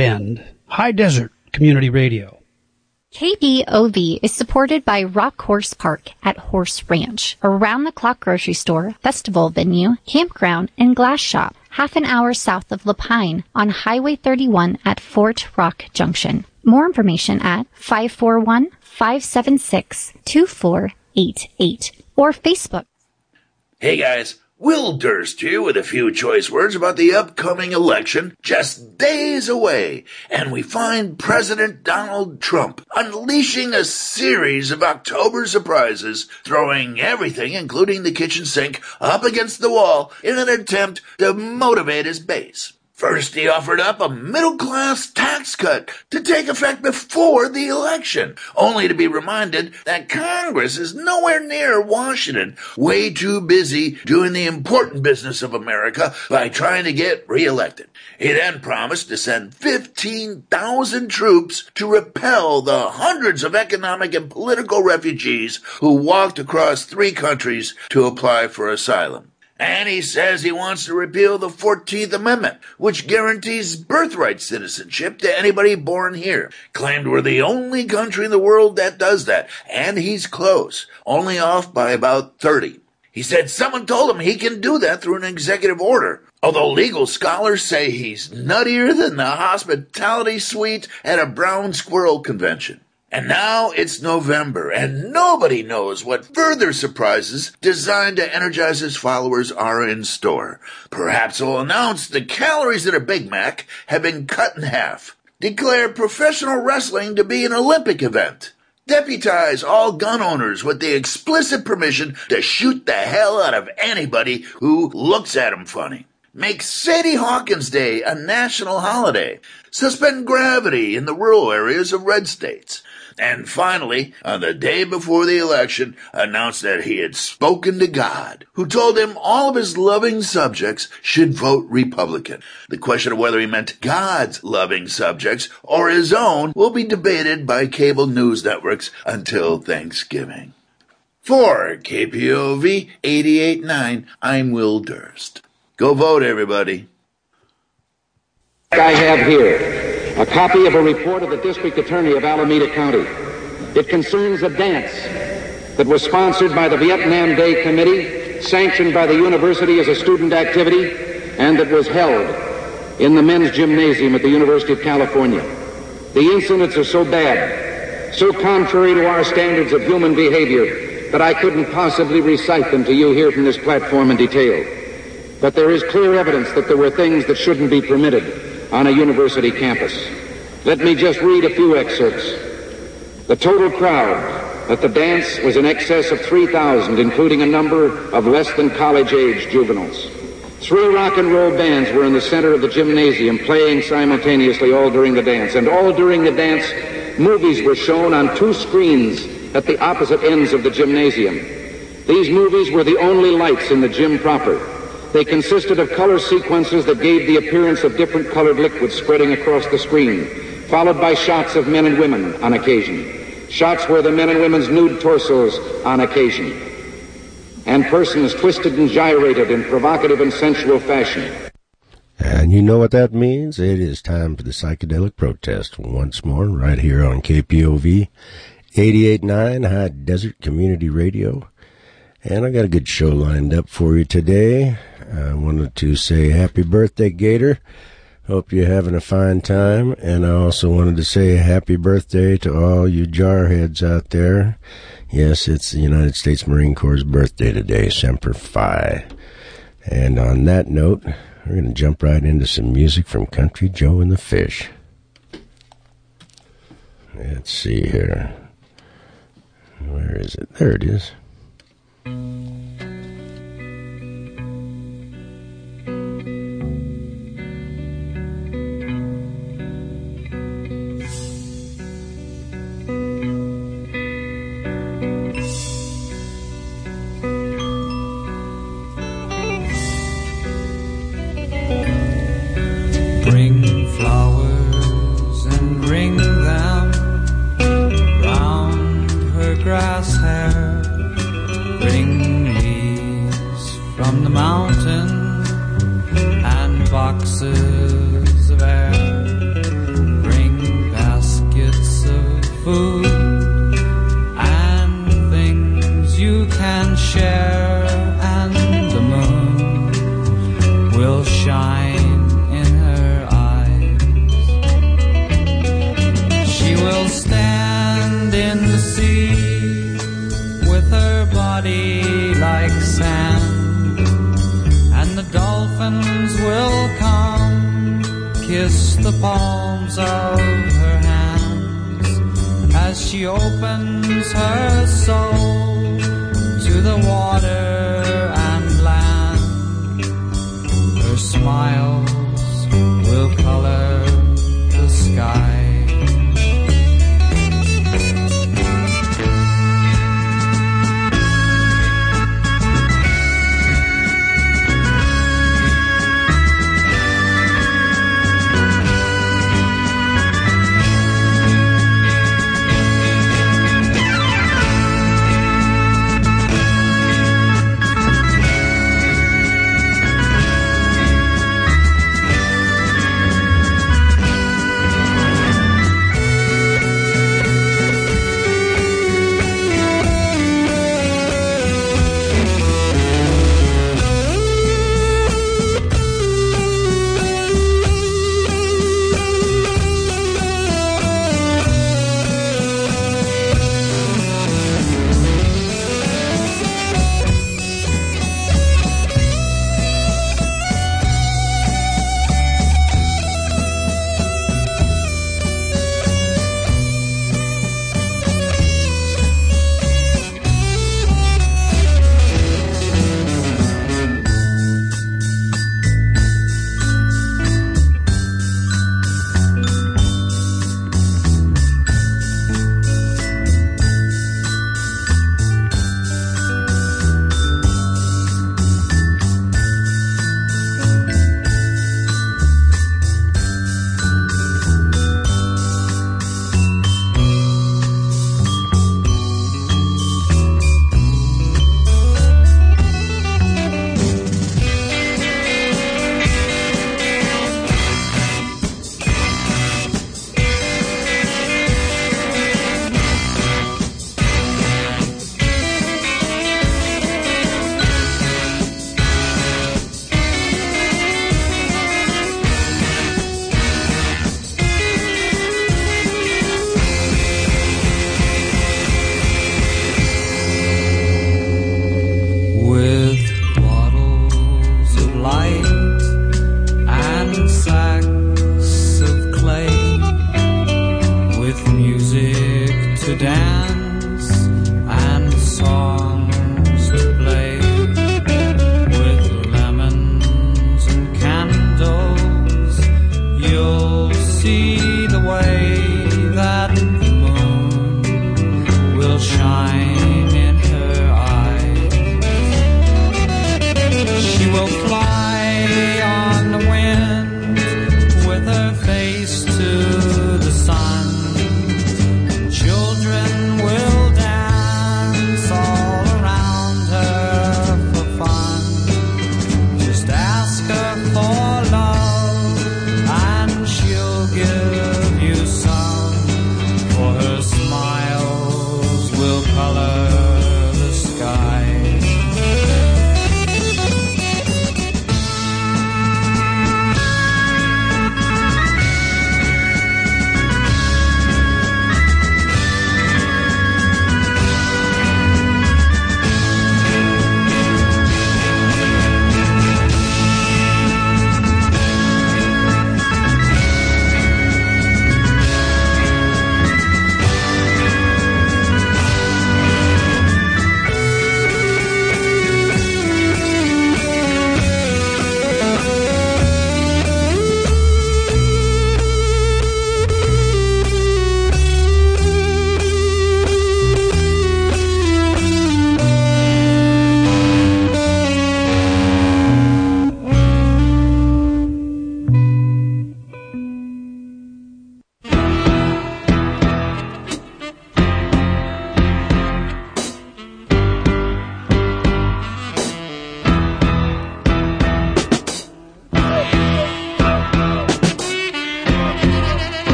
Bend, High Desert Community Radio. KPOV is supported by Rock Horse Park at Horse Ranch, around the clock grocery store, festival venue, campground, and glass shop, half an hour south of La Pine on Highway 31 at Fort Rock Junction. More information at 541 576 2488 or Facebook. Hey guys, Will Durst here with a few choice words about the upcoming election just days away. And we find President Donald Trump unleashing a series of October surprises, throwing everything, including the kitchen sink, up against the wall in an attempt to motivate his base. First, he offered up a middle class tax cut to take effect before the election, only to be reminded that Congress is nowhere near Washington, way too busy doing the important business of America by trying to get reelected. He then promised to send 15,000 troops to repel the hundreds of economic and political refugees who walked across three countries to apply for asylum. And he says he wants to repeal the 14th Amendment, which guarantees birthright citizenship to anybody born here. Claimed we're the only country in the world that does that. And he's close, only off by about 30. He said someone told him he can do that through an executive order. Although legal scholars say he's nuttier than the hospitality suite at a brown squirrel convention. And now it's November, and nobody knows what further surprises designed to energize his followers are in store. Perhaps he'll announce the calories in a Big Mac have been cut in half, declare professional wrestling to be an Olympic event, deputize all gun owners with the explicit permission to shoot the hell out of anybody who looks at him funny. Make Sadie Hawkins Day a national holiday. Suspend gravity in the rural areas of red states and finally, on the day before the election, announced that he had spoken to God, who told him all of his loving subjects should vote Republican. The question of whether he meant God's loving subjects or his own will be debated by cable news networks until Thanksgiving. For KPOV 889, I'm Will Durst. Go vote, everybody. I have here a copy of a report of the district attorney of Alameda County. It concerns a dance that was sponsored by the Vietnam Day Committee, sanctioned by the university as a student activity, and that was held in the men's gymnasium at the University of California. The incidents are so bad, so contrary to our standards of human behavior, that I couldn't possibly recite them to you here from this platform in detail. But there is clear evidence that there were things that shouldn't be permitted on a university campus. Let me just read a few excerpts. The total crowd at the dance was in excess of 3,000, including a number of less than college age juveniles. Three rock and roll bands were in the center of the gymnasium playing simultaneously all during the dance. And all during the dance, movies were shown on two screens at the opposite ends of the gymnasium. These movies were the only lights in the gym proper. They consisted of color sequences that gave the appearance of different colored liquids spreading across the screen, followed by shots of men and women on occasion, shots where the men and women's nude torsos on occasion, and persons twisted and gyrated in provocative and sensual fashion. And you know what that means? It is time for the psychedelic protest once more, right here on KPOV 889 High Desert Community Radio. And I got a good show lined up for you today. I wanted to say happy birthday, Gator. Hope you're having a fine time. And I also wanted to say happy birthday to all you jarheads out there. Yes, it's the United States Marine Corps' birthday today, Semper Fi. And on that note, we're going to jump right into some music from Country Joe and the Fish. Let's see here. Where is it? There it is. Música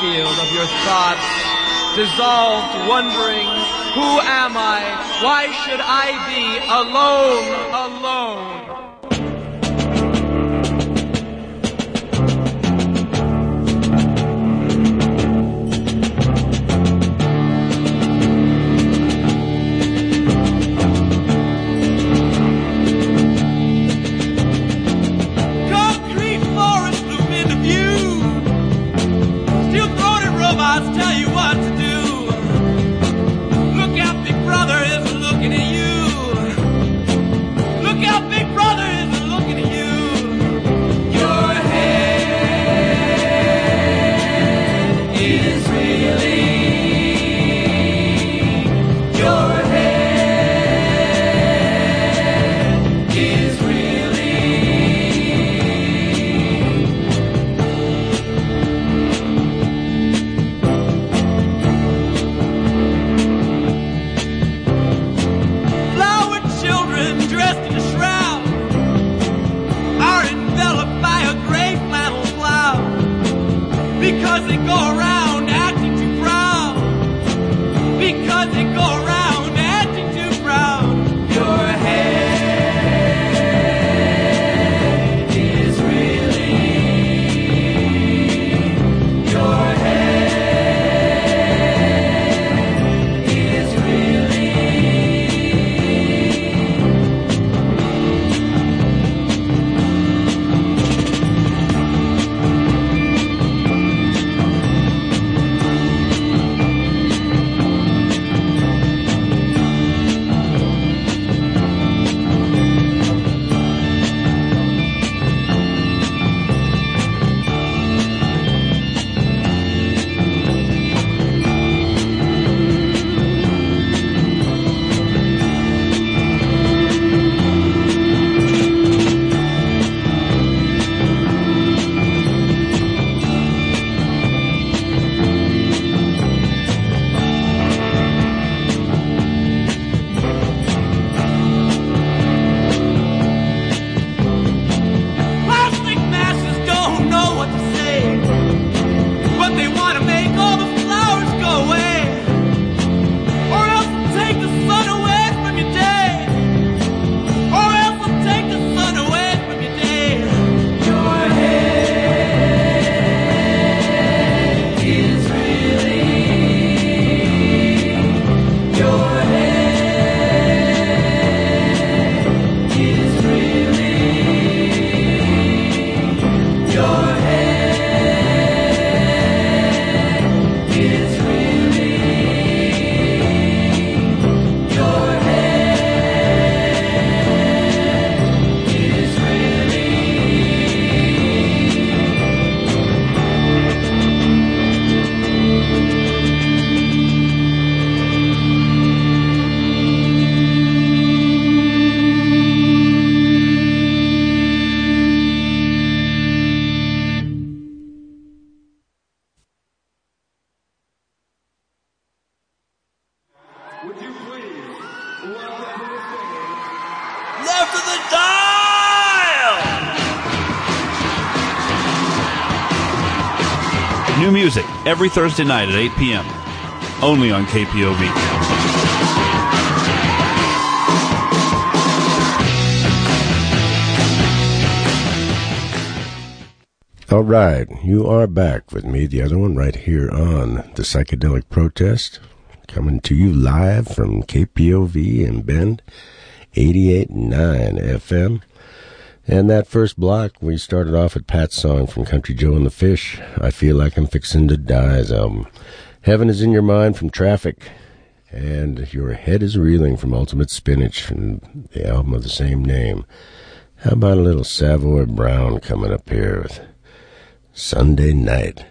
minefield of your thoughts, dissolved, wondering, who am I? Why should I be alone, every Thursday night at 8 p.m. Only on KPOV. All right, you are back with me, the other one, right here on the Psychedelic Protest, coming to you live from KPOV in Bend, 88.9 FM. And that first block, we started off with Pat's song from Country Joe and the Fish, I Feel Like I'm Fixin' to Die's album. Heaven is in Your Mind from Traffic, and Your Head is Reeling from Ultimate Spinach from the album of the same name. How about a little Savoy Brown coming up here with Sunday night.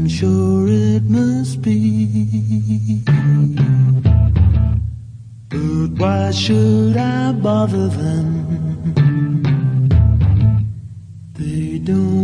I'm sure it must be. But why should I bother them? They don't.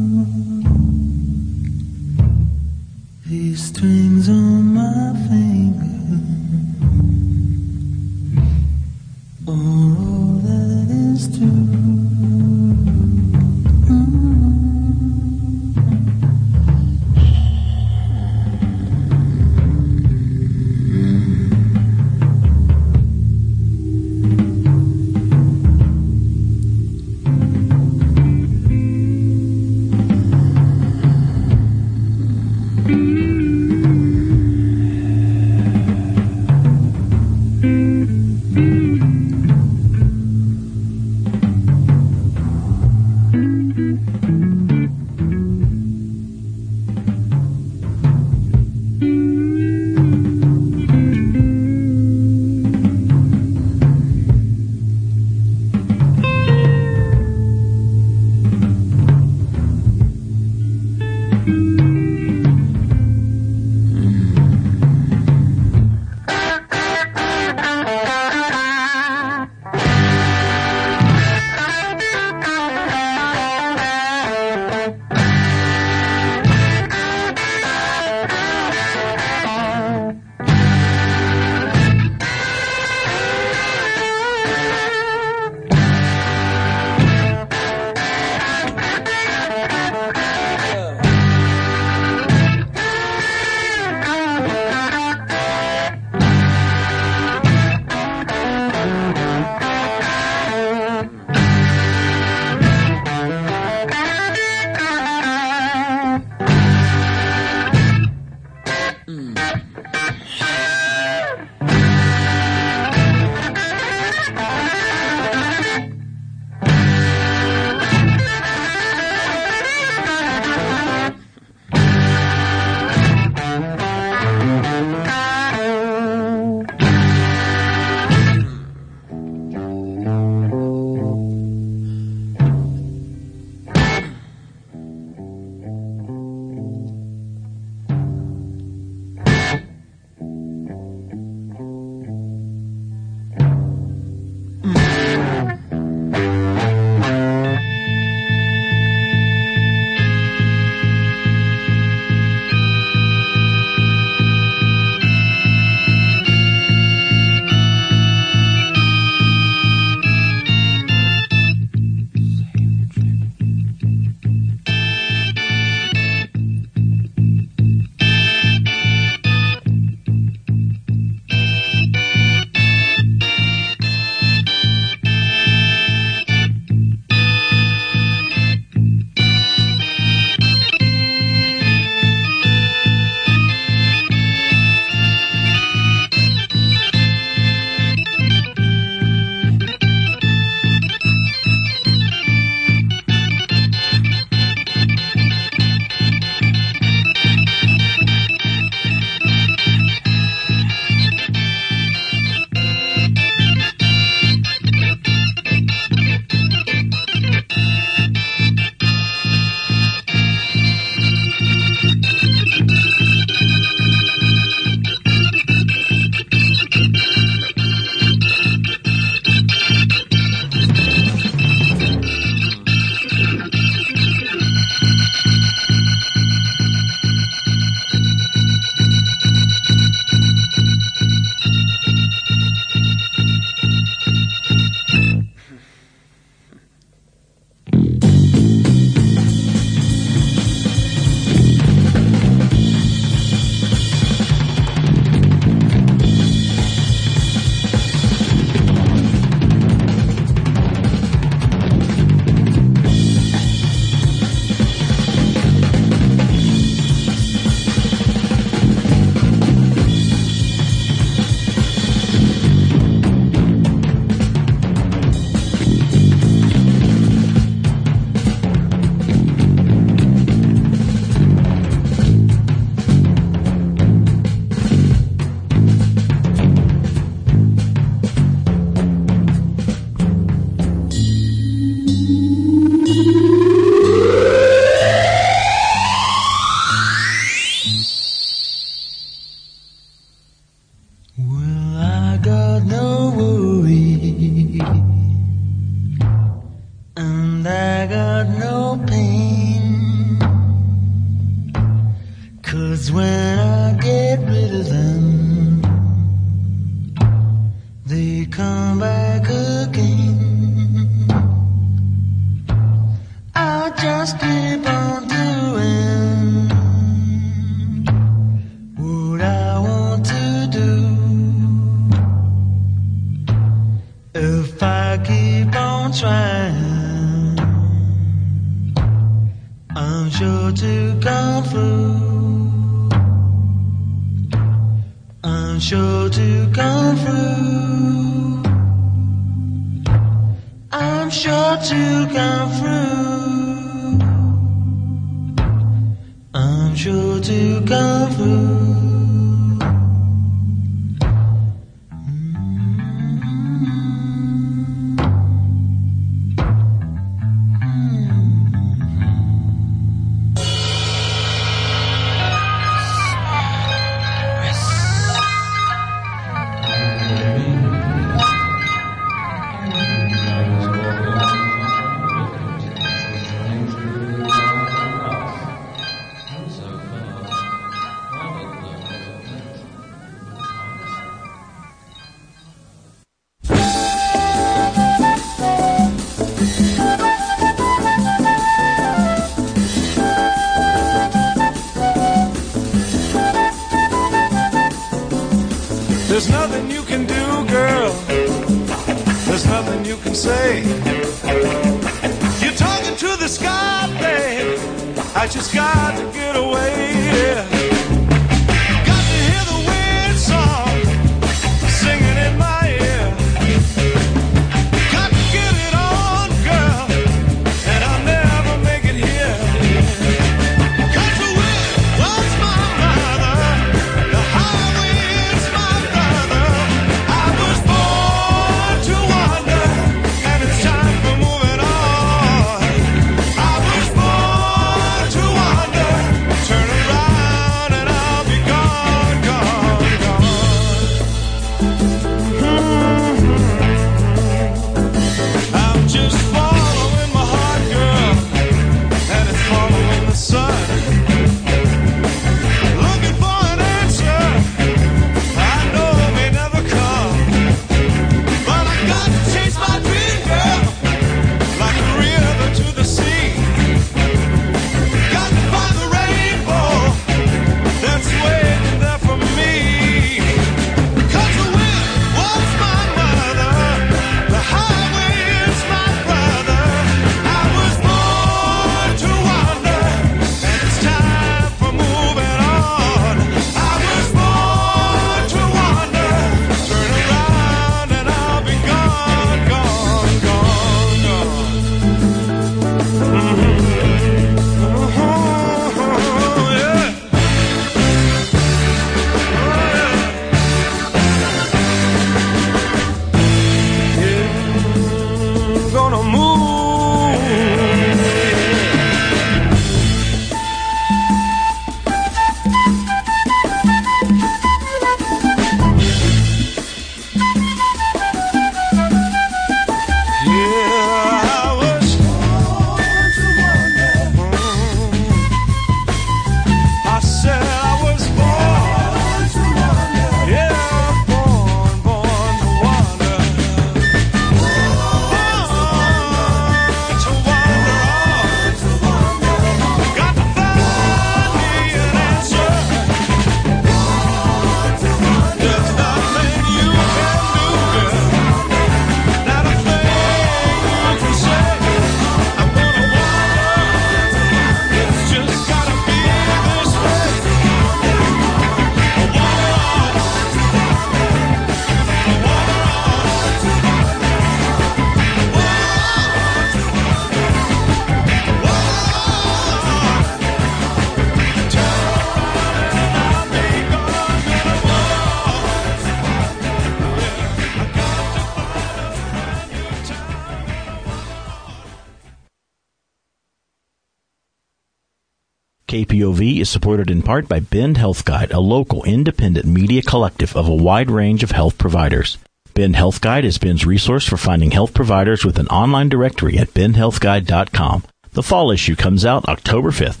KPOV is supported in part by Bend Health Guide, a local independent media collective of a wide range of health providers. Bend Health Guide is Bend's resource for finding health providers with an online directory at bendhealthguide.com. The fall issue comes out October 5th.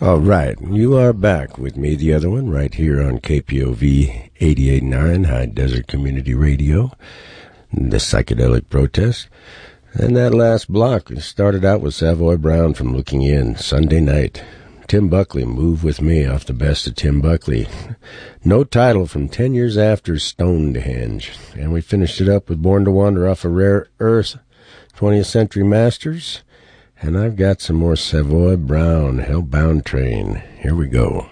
All right, you are back with me, the other one, right here on KPOV 88.9 High Desert Community Radio, the psychedelic protest. And that last block started out with Savoy Brown from Looking In, Sunday night. Tim Buckley, Move With Me, off the best of Tim Buckley. No title from 10 years after Stonedhenge. And we finished it up with Born to Wander off of Rare Earth, 20th Century Masters. And I've got some more Savoy Brown, Hellbound Train. Here we go.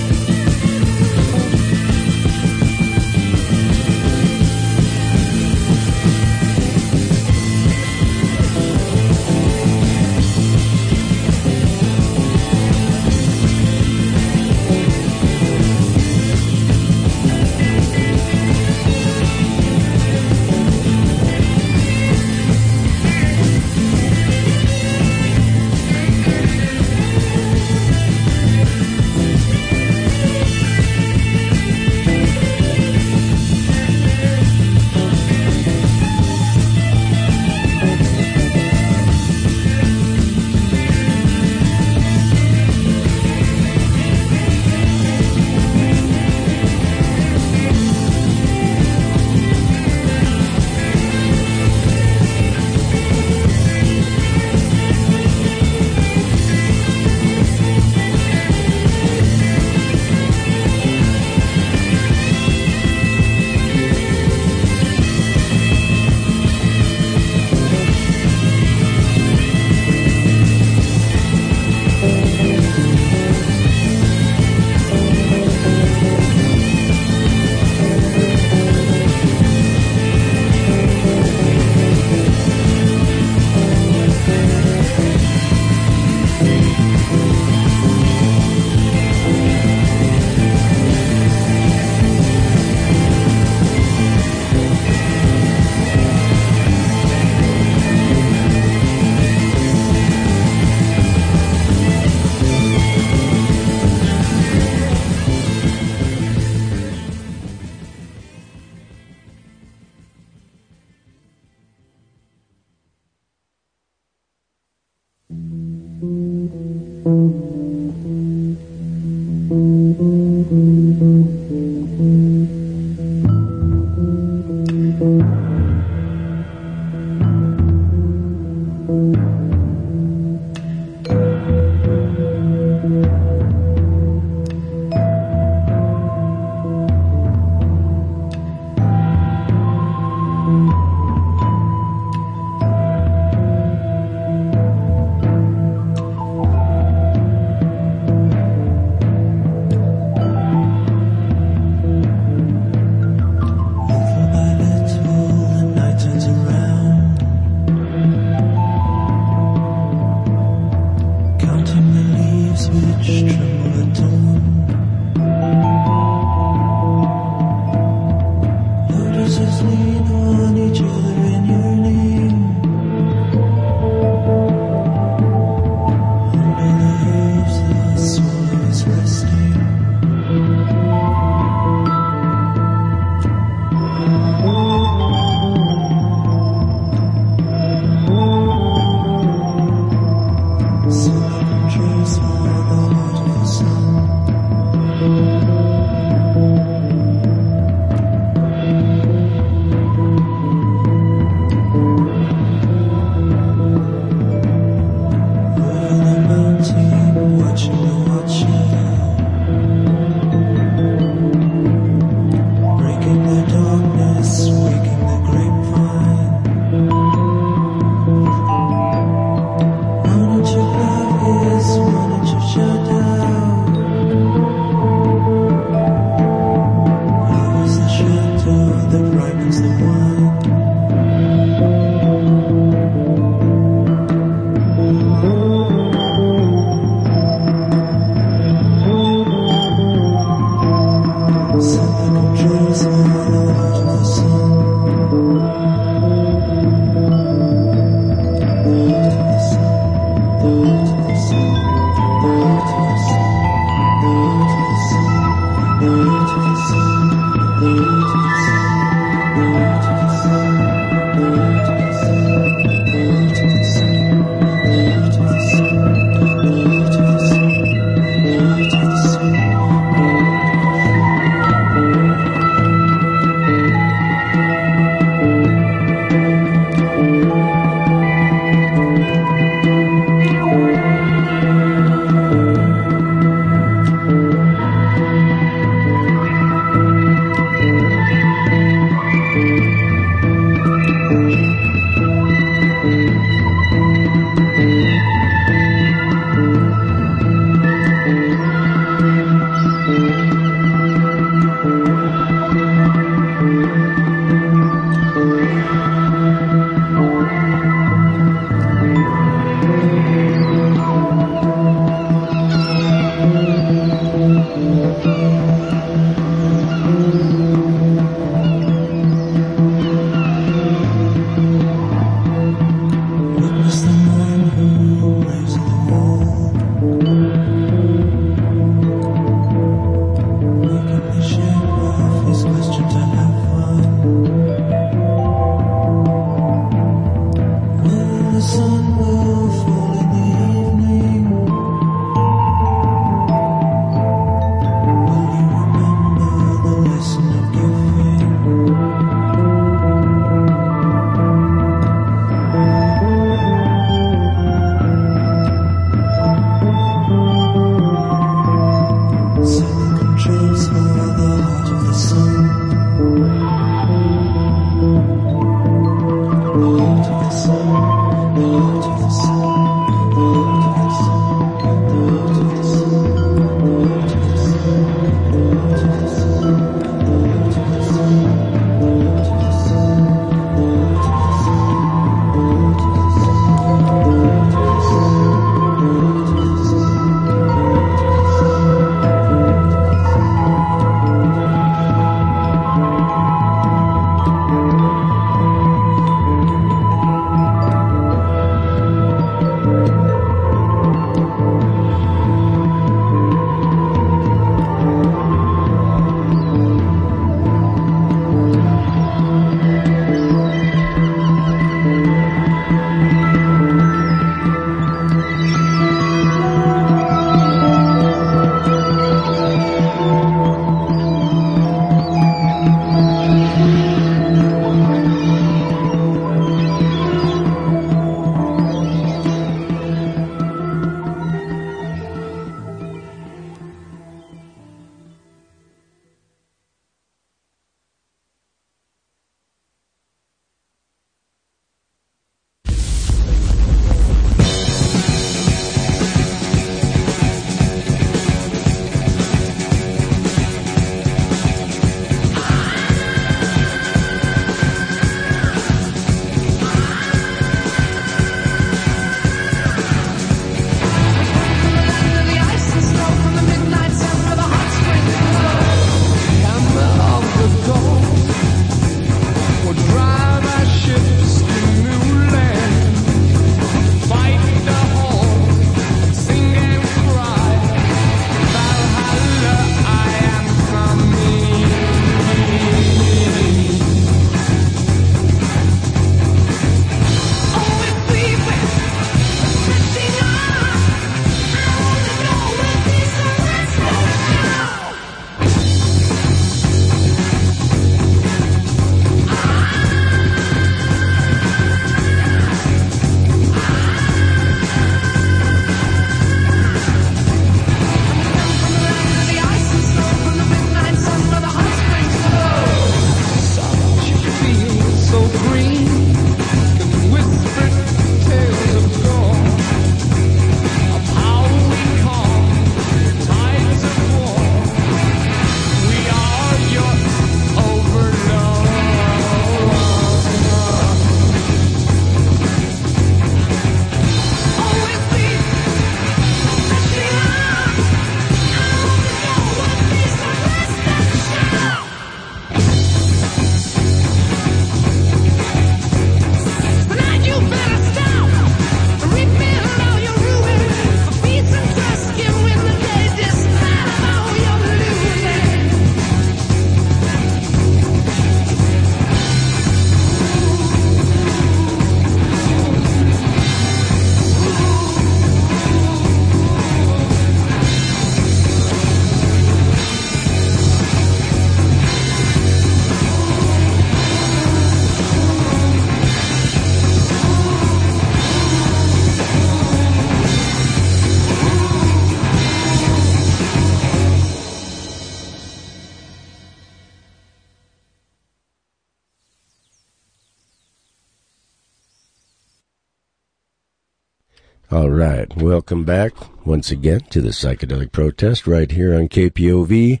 Welcome back once again to the Psychedelic Protest right here on KPOV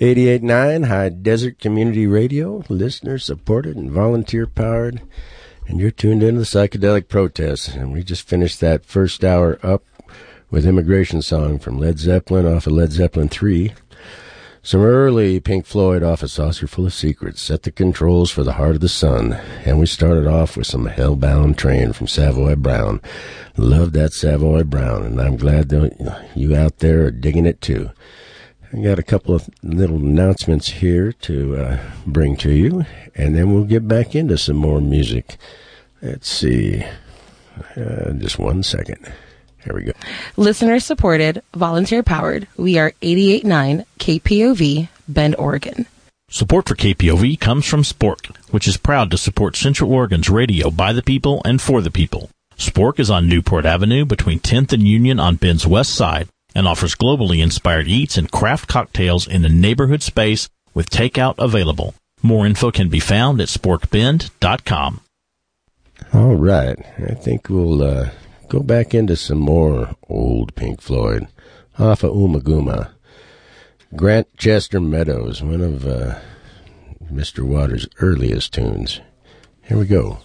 88.9 High Desert Community Radio, listener supported and volunteer powered. And you're tuned into the Psychedelic Protest. And we just finished that first hour up with Immigrant Song from Led Zeppelin off of Led Zeppelin 3. Some early Pink Floyd off a Saucerful of secrets set the controls for the heart of the sun, and we started off with some Hellbound Train from Savoy Brown. Love that Savoy Brown, and I'm glad that you out there are digging it too. I got a couple of little announcements here to uh, bring to you, and then we'll get back into some more music. Let's see, uh, just one second. Here we go. Listener supported, volunteer powered. We are 889 KPOV, Bend, Oregon. Support for KPOV comes from Spork, which is proud to support Central Oregon's radio by the people and for the people. Spork is on Newport Avenue between 10th and Union on Bend's west side and offers globally inspired eats and craft cocktails in a neighborhood space with takeout available. More info can be found at sporkbend.com. All right. I think we'll uh, go back into some more old Pink Floyd off of Ummagumma. Grant Chester Meadows, one of uh, Mr. Waters' earliest tunes. Here we go.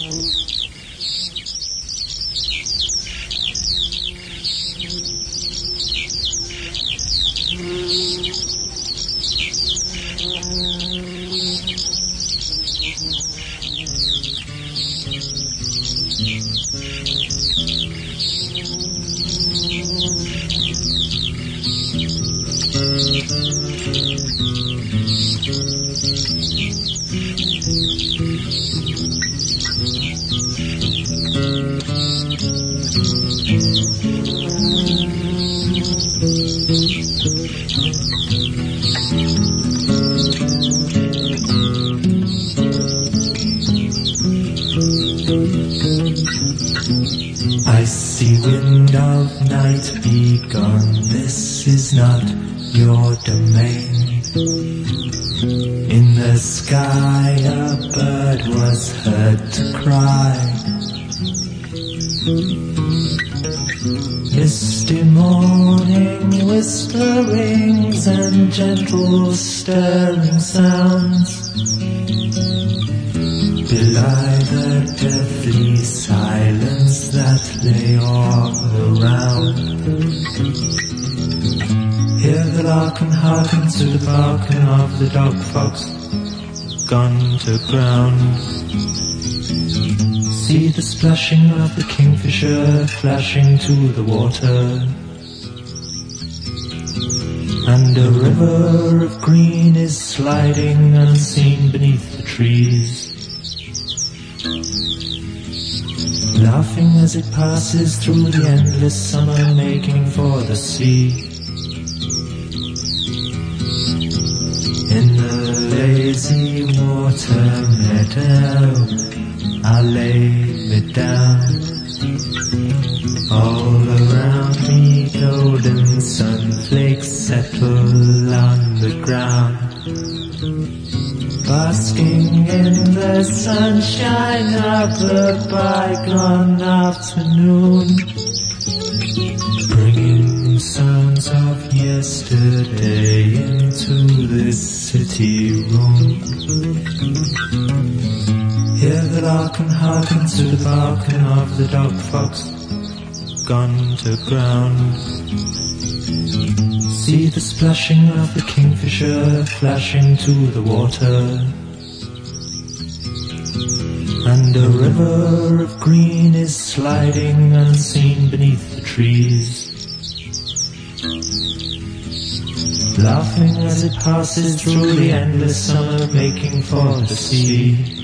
Icy gone to ground. See the splashing of the kingfisher flashing to the water. And a river of green is sliding unseen beneath the trees. Laughing as it passes through the endless summer making for the sea. Gone to ground. See the splashing of the kingfisher flashing to the water. And a river of green is sliding unseen beneath the trees. Laughing as it passes through the endless summer making for the sea.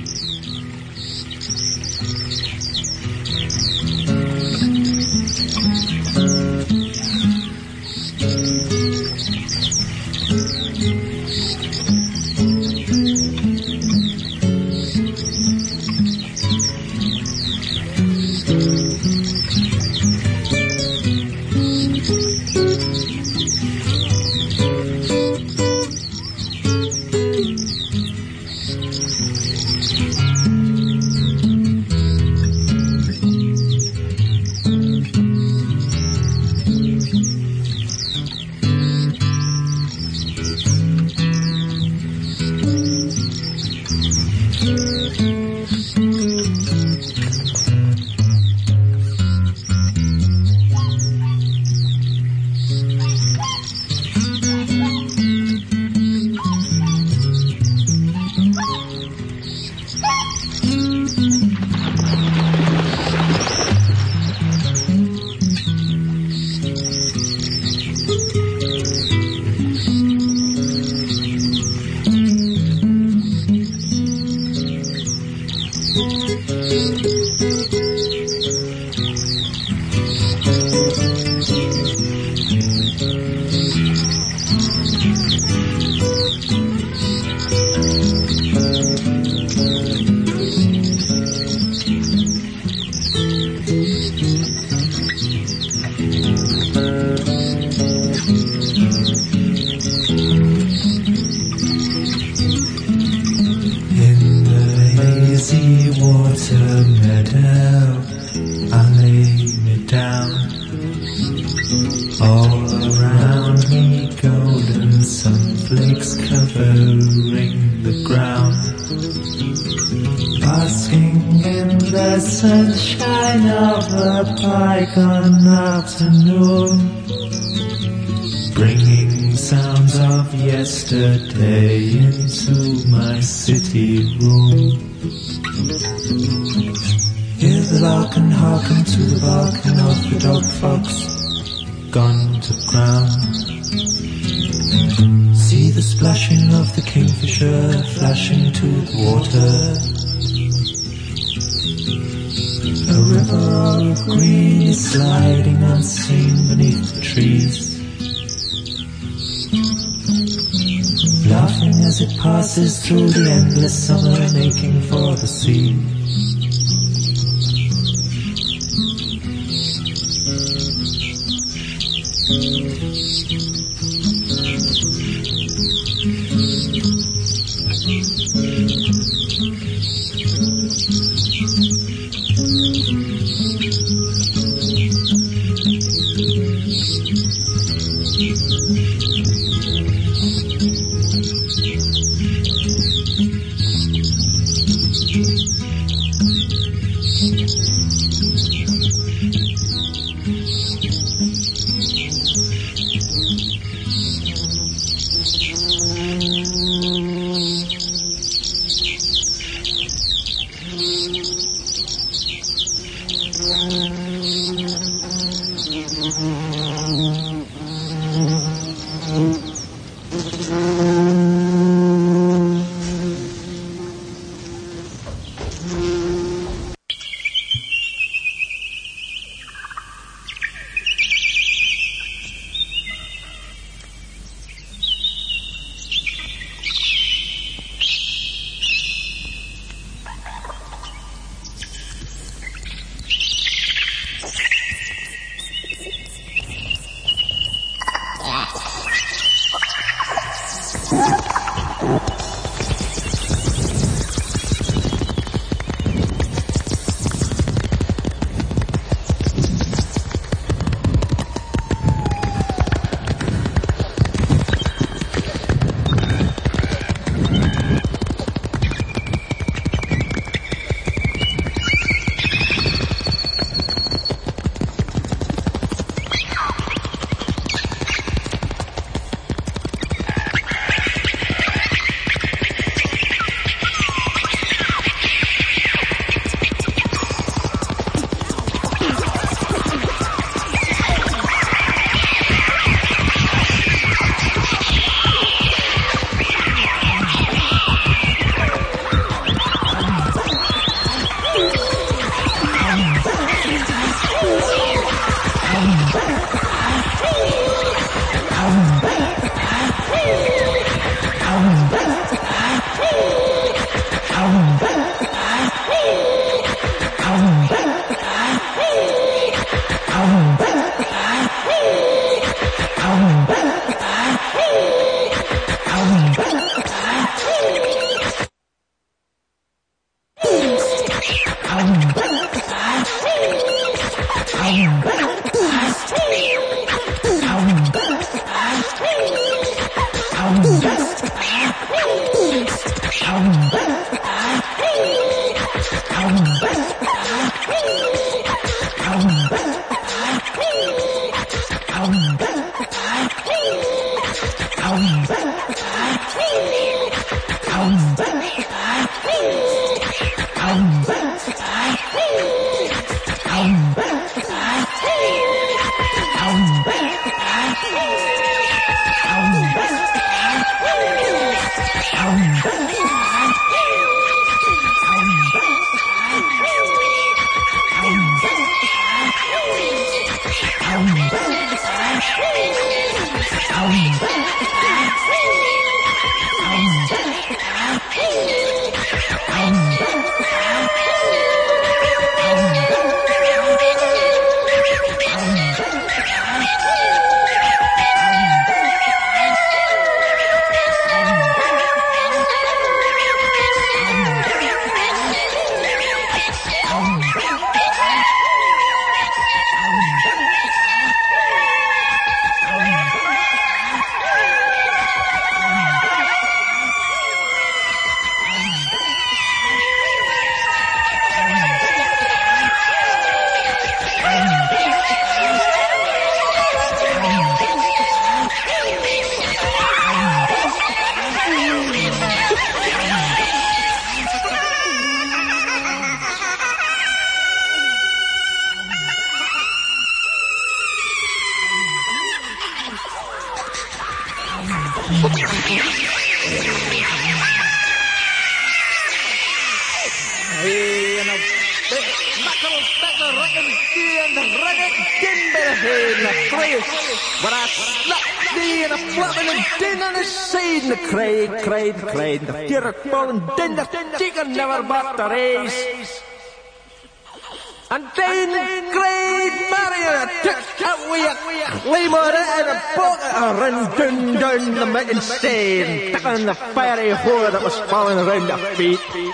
Around.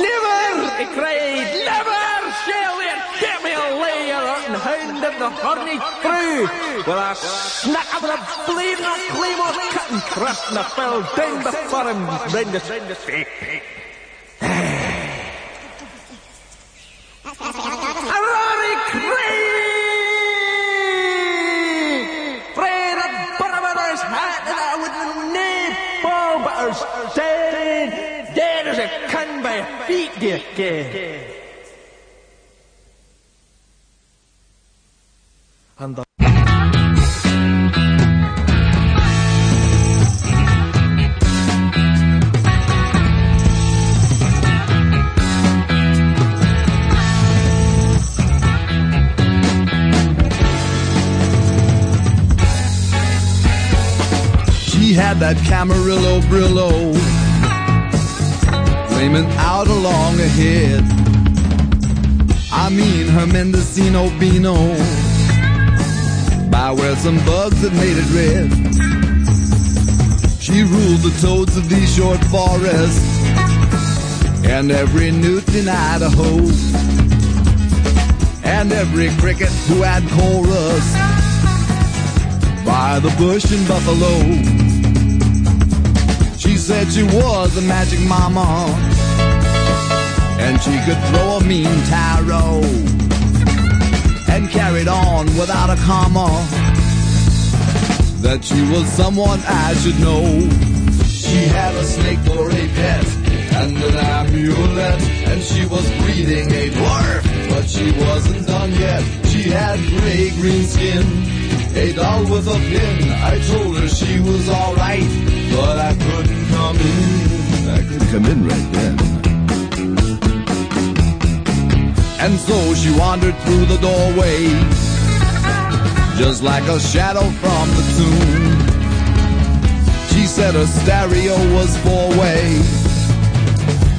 Never, he cried, never shall they get me a layer and hound of the horny through. Well, I snuck up with a bleeding claymore cut and crushed and I fell down before him round his feet. A roaring cry! Fred had bought his hat and I would name ball butters dead, dead as a can by dear kid. And the She had that Camarillo Brillo flaming out ahead. I mean her Mendocino Beano by where some bugs had made it red. She ruled the toads of these short forests and every newt in Idaho and every cricket who had chorus by the bush in Buffalo. She said she was a magic mama, and she could throw a mean tarot, and carried on without a comma. That she was someone I should know. She had a snake for a pet, and an amulet, and she was breeding a dwarf, but she wasn't done yet. She had gray green skin, a doll with a pin. I told her she was alright, but I couldn't come in. I couldn't come in right then. And so she wandered through the doorway, just like a shadow from the tomb. She said her stereo was four way,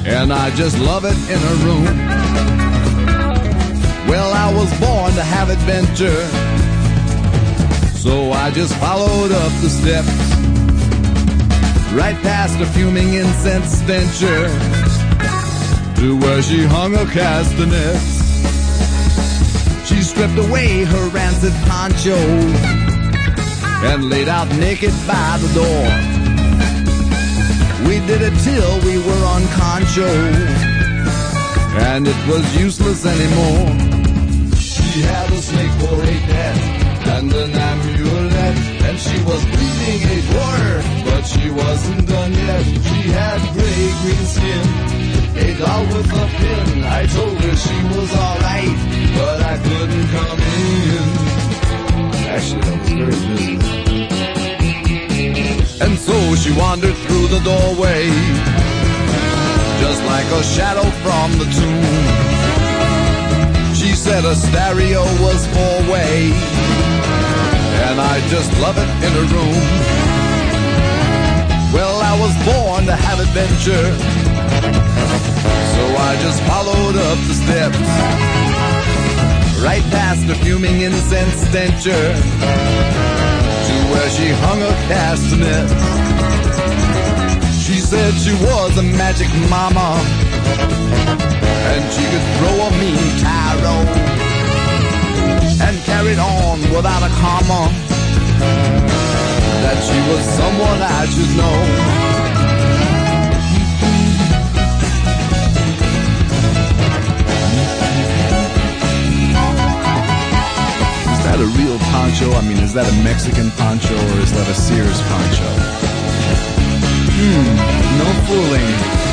and I just love it in her room. Well, I was born to have adventure, so I just followed up the steps, right past a fuming incense stencher, to where she hung her castanets. Stripped away her rancid poncho and laid out naked by the door. We did it till we were on concho, and it was useless anymore. She had a snake for a pet and an amulet, and she was bleeding a dwarf, but she wasn't done yet. She had gray green skin, a doll with a pin. I told her she was alright, but I couldn't come in. Actually, I was very busy. And so she wandered through the doorway, just like a shadow from the tomb. She said a stereo was four way, and I just love it in a room. Well, I was born to have adventure, so I just followed up the steps, right past the fuming incense stencher, to where she hung her castanet. She said she was a magic mama and she could throw a mean tarot and carried on without a comma that she was someone I should know. Poncho? I mean, is that a Mexican poncho or is that a Sears poncho? Hmm, no fooling.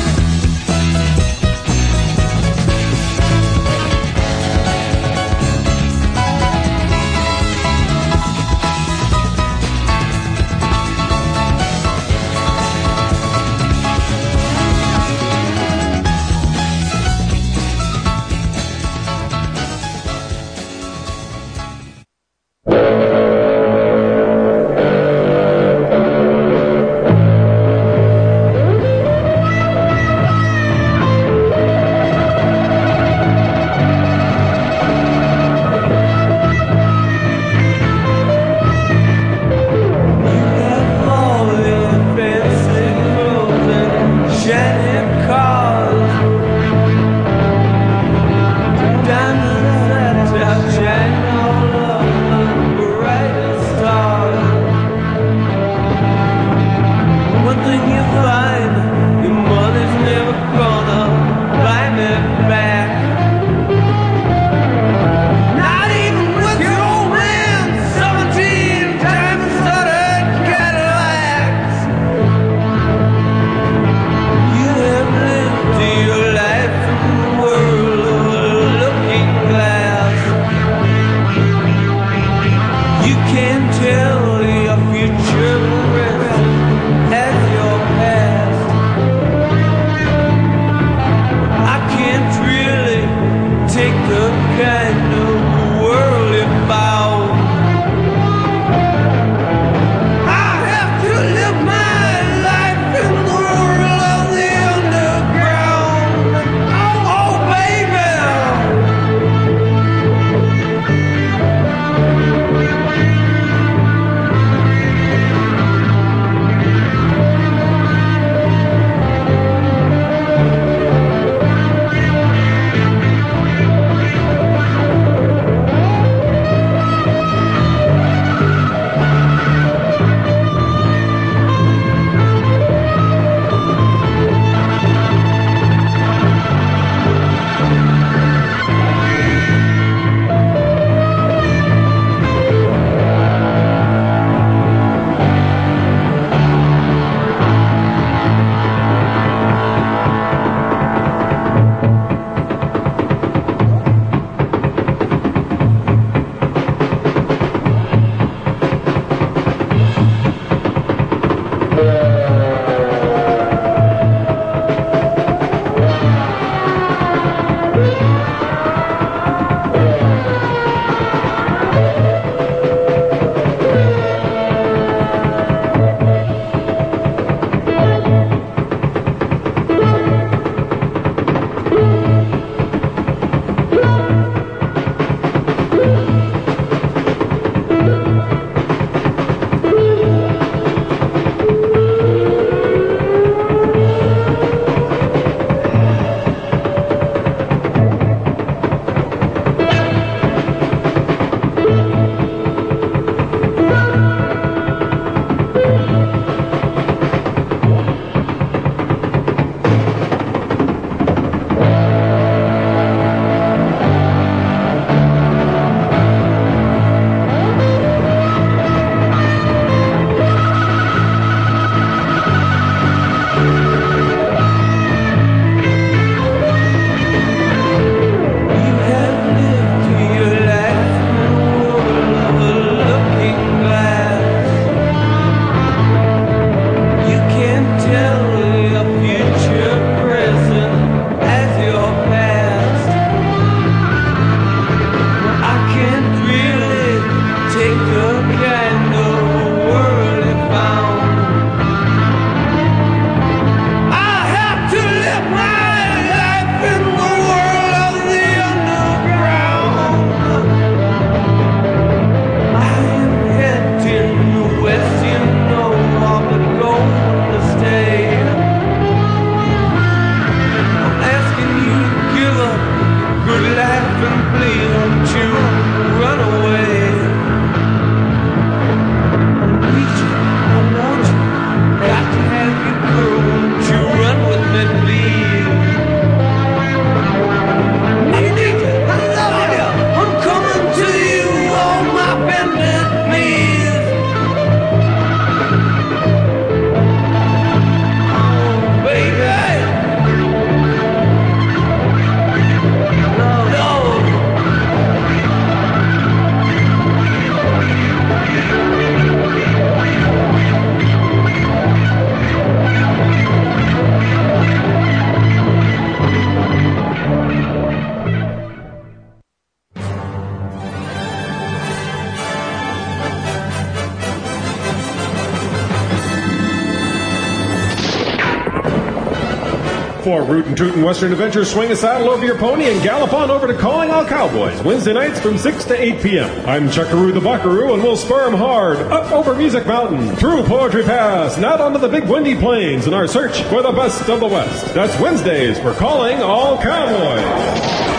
Rootin' Tootin' Western Adventure, swing a saddle over your pony and gallop on over to Calling All Cowboys, Wednesday nights from 6 to 8 p.m. I'm Chuckaroo the Buckaroo, and we'll spur 'em hard up over Music Mountain, through Poetry Pass, and out onto the big windy plains in our search for the best of the West. That's Wednesdays for Calling All Cowboys.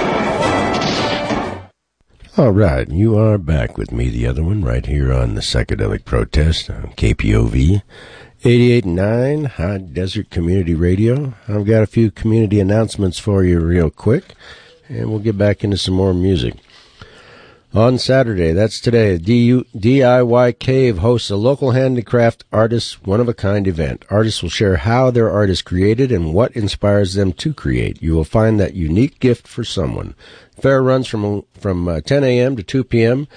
All right, you are back with me, the other one, right here on the Psychedelic Protest on KPOV 88.9 High Desert Community Radio. I've got a few community announcements for you real quick, and we'll get back into some more music. On Saturday, that's today, DIY Cave hosts a local handicraft artist one of a kind event. Artists will share how their art is created and what inspires them to create. You will find that unique gift for someone. Fair runs from from uh, 10 a.m. to 2 p.m.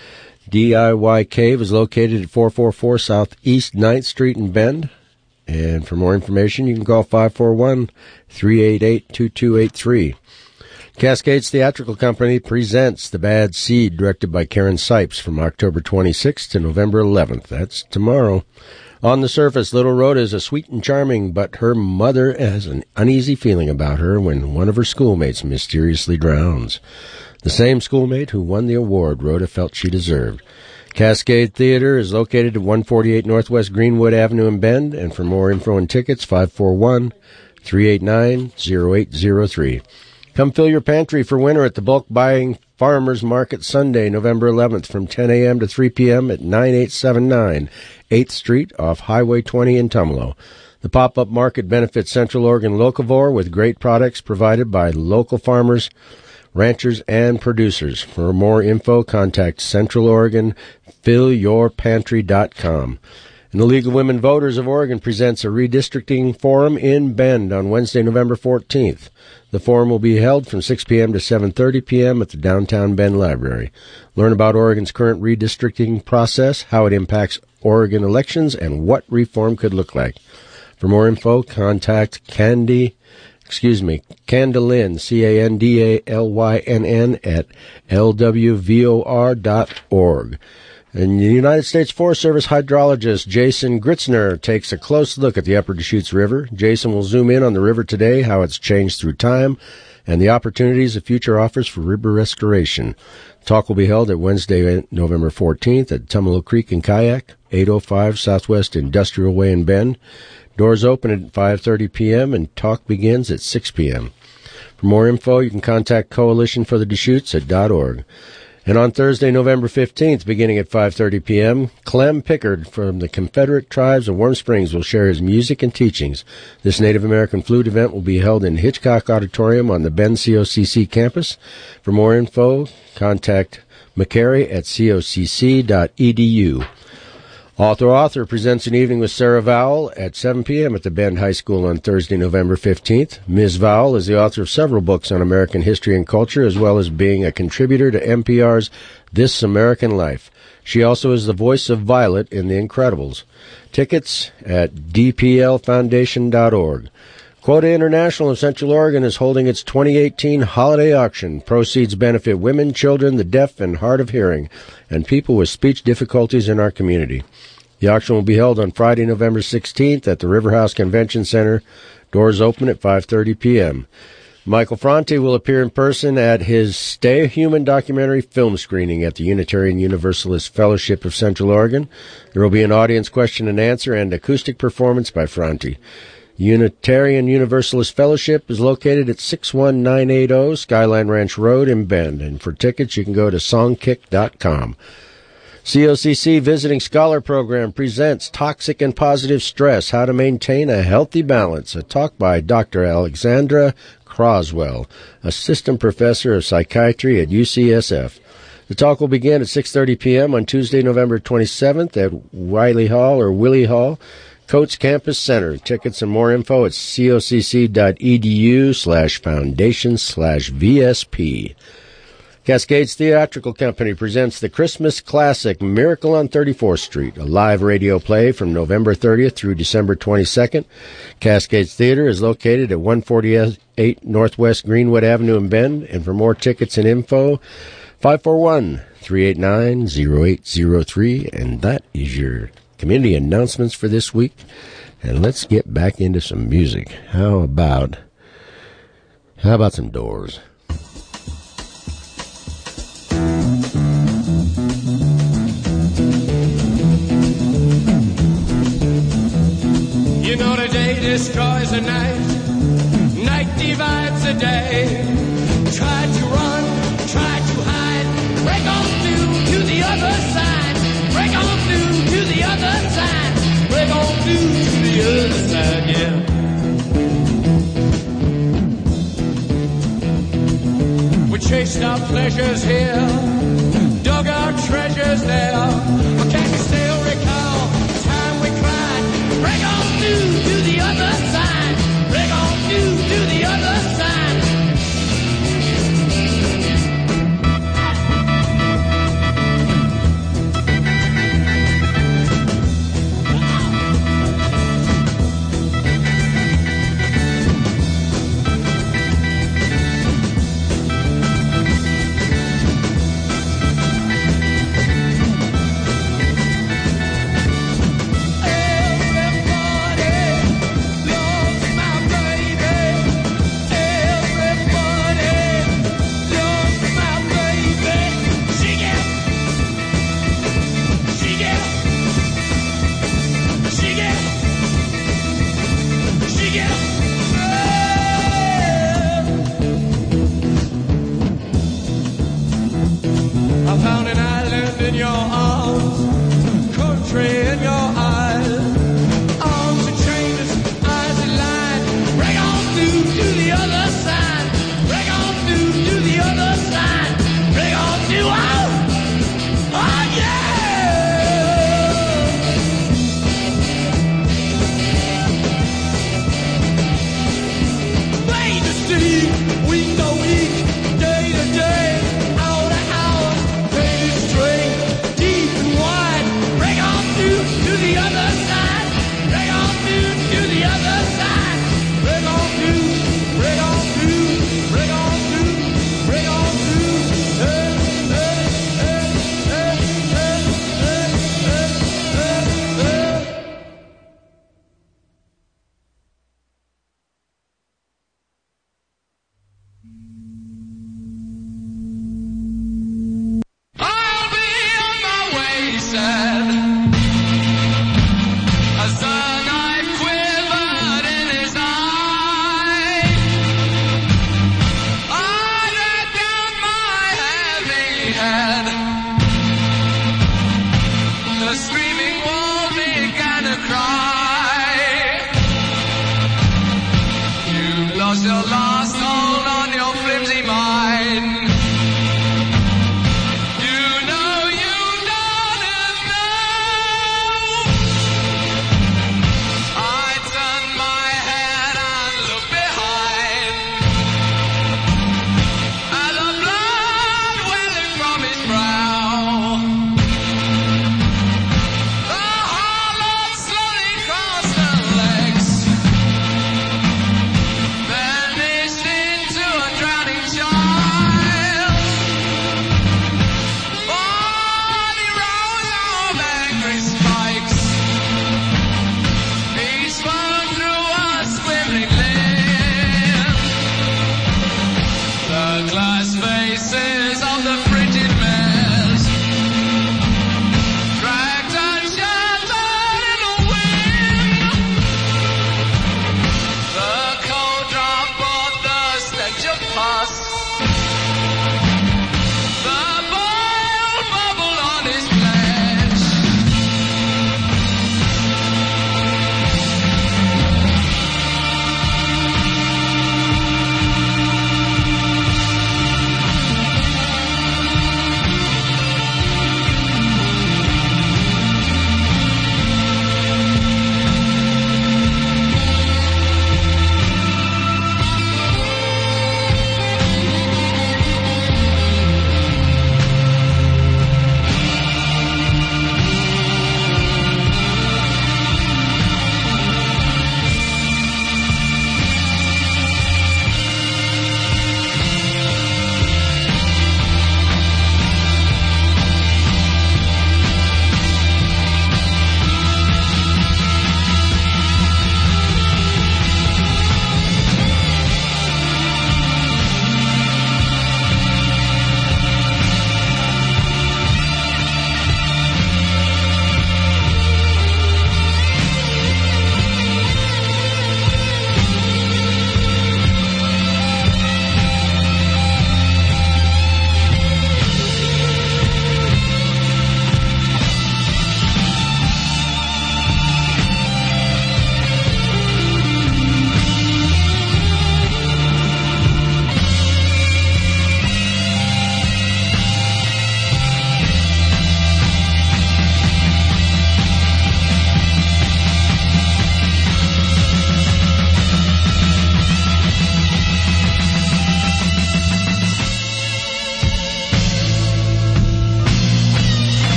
DIY Cave is located at 444 Southeast 9th Street in Bend. And for more information, you can call 541 388 2283. Cascades Theatrical Company presents The Bad Seed, directed by Karen Sipes, from October 26th to November 11th. That's tomorrow. On the surface, Little Rhoda is a sweet and charming, but her mother has an uneasy feeling about her when one of her schoolmates mysteriously drowns. The same schoolmate who won the award Rhoda felt she deserved. Cascade Theater is located at 148 Northwest Greenwood Avenue in Bend, and for more info and tickets, 541 389 0803. Come fill your pantry for winter at the Bulk Buying Farmers Market Sunday, November 11th from 10 a.m. to 3 p.m. at 9879 8th Street off Highway 20 in Tumalo. The pop-up market benefits Central Oregon Locavore with great products provided by local farmers, ranchers, and producers. For more info, contact Central Oregon FillYourPantry.com. And the League of Women Voters of Oregon presents a redistricting forum in Bend on Wednesday, November 14th. The forum will be held from 6 p.m. to 7:30 p.m. at the downtown Bend Library. Learn about Oregon's current redistricting process, how it impacts Oregon elections, and what reform could look like. For more info, contact Candy, excuse me, Candalyn, C-A-N-D-A-L-Y-N-N at lwvor dot org. And the United States Forest Service hydrologist Jason Gritzner takes a close look at the Upper Deschutes River. Jason will zoom in on the river today, how it's changed through time, and the opportunities the future offers for river restoration. Talk will be held at Wednesday, November 14th at Tumalo Creek and Kayak, 805 Southwest Industrial Way in Bend. Doors open at 5:30 p.m. and talk begins at 6 p.m. For more info, you can contact Coalition for the Deschutes at dot .org. And on Thursday, November 15th, beginning at 5:30 p.m., Clem Pickard from the Confederate Tribes of Warm Springs will share his music and teachings. This Native American flute event will be held in Hitchcock Auditorium on the Bend COCC campus. For more info, contact McCary at cocc.edu. Author Author presents an evening with Sarah Vowell at 7 p.m. at the Bend High School on Thursday, November 15th. Ms. Vowell is the author of several books on American history and culture, as well as being a contributor to NPR's This American Life. She also is the voice of Violet in The Incredibles. Tickets at dplfoundation.org. Quota International of Central Oregon is holding its 2018 holiday auction. Proceeds benefit women, children, the deaf, and hard of hearing, and people with speech difficulties in our community. The auction will be held on Friday, November 16th at the Riverhouse Convention Center. Doors open at 5:30 p.m. Michael Franti will appear in person at his Stay Human documentary film screening at the Unitarian Universalist Fellowship of Central Oregon. There will be an audience question and answer and acoustic performance by Franti. Unitarian Universalist Fellowship is located at 61980 Skyline Ranch Road in Bend. And for tickets, you can go to songkick.com. COCC Visiting Scholar Program presents Toxic and Positive Stress How to Maintain a Healthy Balance, a talk by Dr. Alexandra Croswell, Assistant Professor of Psychiatry at UCSF. The talk will begin at 6:30 p.m. on Tuesday, November 27th at Wiley Hall or Willie Hall, Coats Campus Center. Tickets and more info at cocc.edu slash foundation slash VSP. Cascades Theatrical Company presents the Christmas classic Miracle on 34th Street, a live radio play from November 30th through December 22nd. Cascades Theater is located at 148 Northwest Greenwood Avenue in Bend, and for more tickets and info, 541 389 0803, and that is your community announcements for this week, and let's get back into some music. How about how about some doors? You know the day destroys the night, night divides the day. Try to run. chased our pleasures here, dug our treasures there.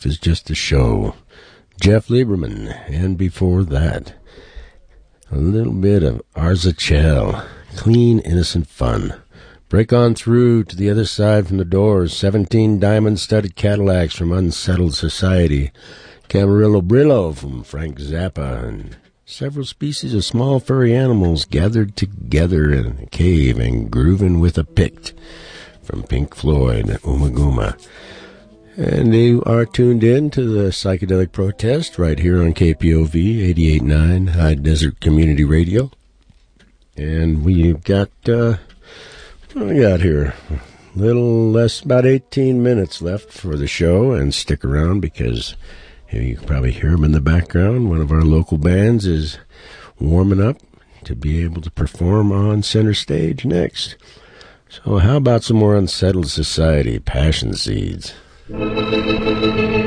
Life is just a show. Jeff Lieberman, and before that, a little bit of Arzachel, clean, innocent fun. Break on through to the other side from the doors. Seventeen diamond-studded Cadillacs from Unsettled Society. Camarillo Brillo from Frank Zappa, and several species of small furry animals gathered together in a cave and grooving with a pict from Pink Floyd, Ummagumma. And you are tuned in to the Psychedelic Protest right here on KPOV 88.9 High Desert Community Radio. And we've got, uh, what we got here? A little less, about 18 minutes left for the show, and stick around because you can probably hear them in the background. One of our local bands is warming up to be able to perform on center stage next. So, how about some more unsettled society, passion seeds? Thank you.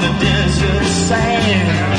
The desert sand.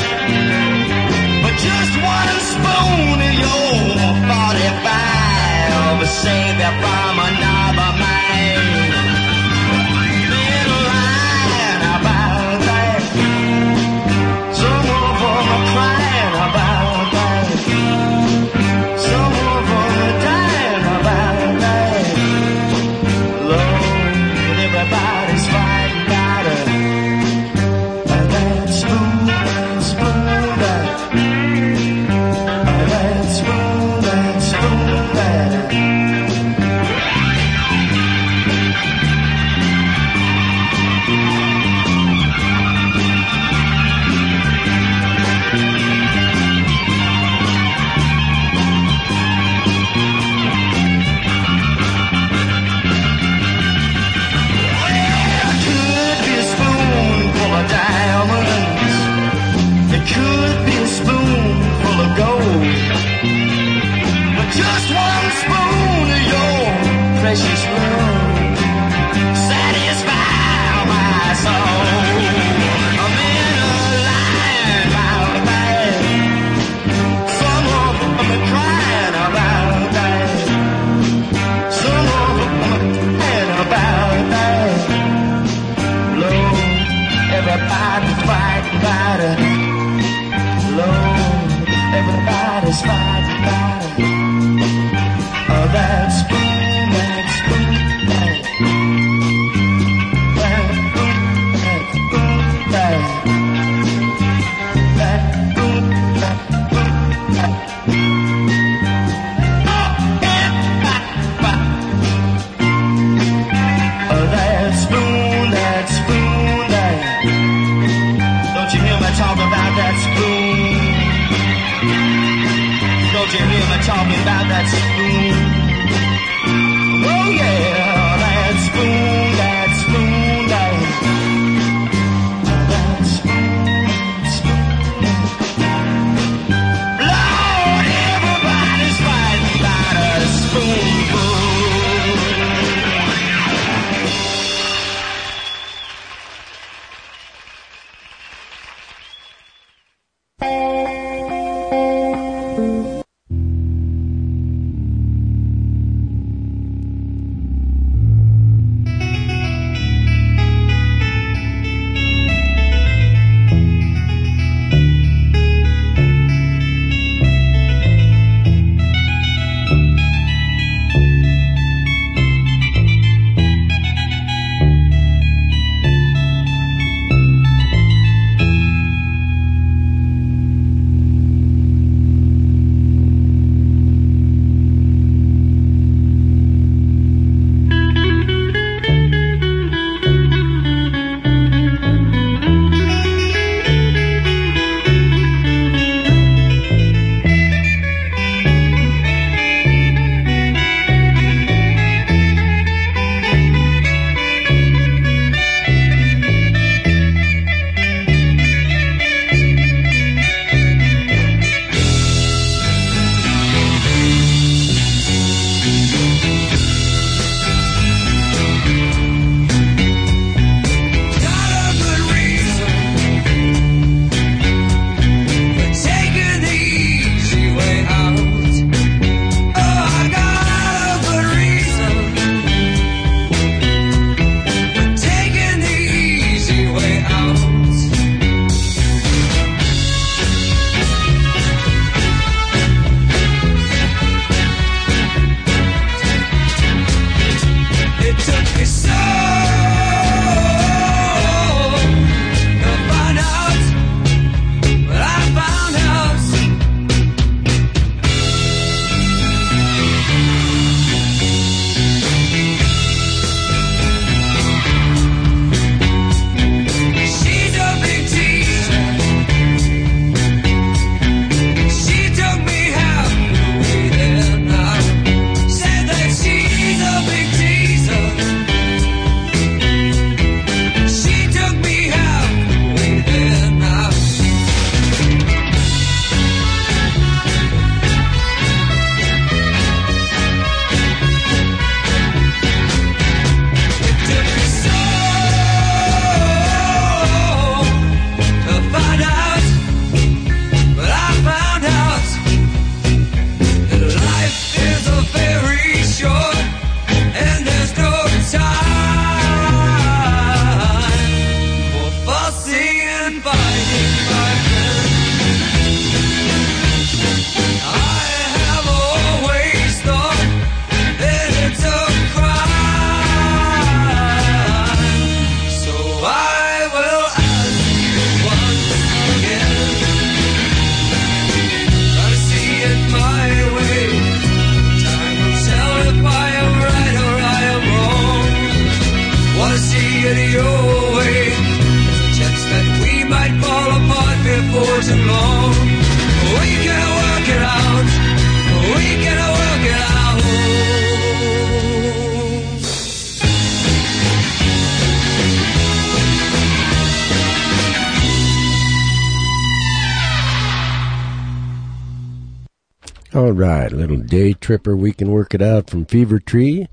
Tripper. We can work it out from Fever Tree,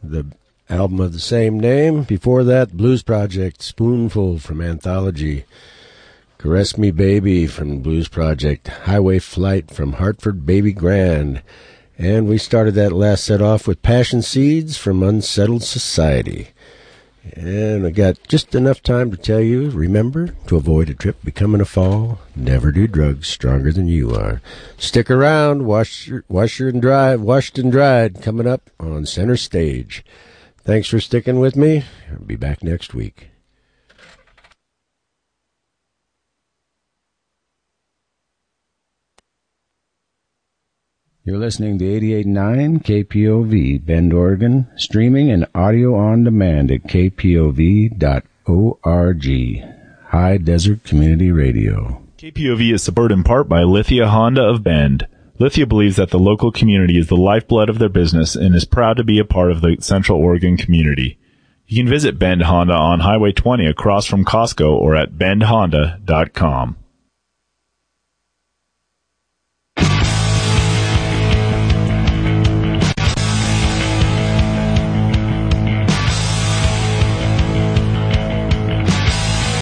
the album of the same name. Before that, Blues Project, Spoonful from Anthology. Caress Me Baby from Blues Project, Highway Flight from Hartford Baby Grand. And we started that last set off with Passion Seeds from Unsettled Society. And I got just enough time to tell you remember to avoid a trip becoming a fall. Never do drugs stronger than you are. Stick around, wash your, wash and dry, washed and dried coming up on center stage. Thanks for sticking with me. I'll be back next week. You're listening to 88.9 KPOV, Bend, Oregon, streaming and audio on demand at kpov.org. High Desert Community Radio. KPOV is supported in part by Lithia Honda of Bend. Lithia believes that the local community is the lifeblood of their business and is proud to be a part of the Central Oregon community. You can visit Bend Honda on Highway 20 across from Costco or at bendhonda.com.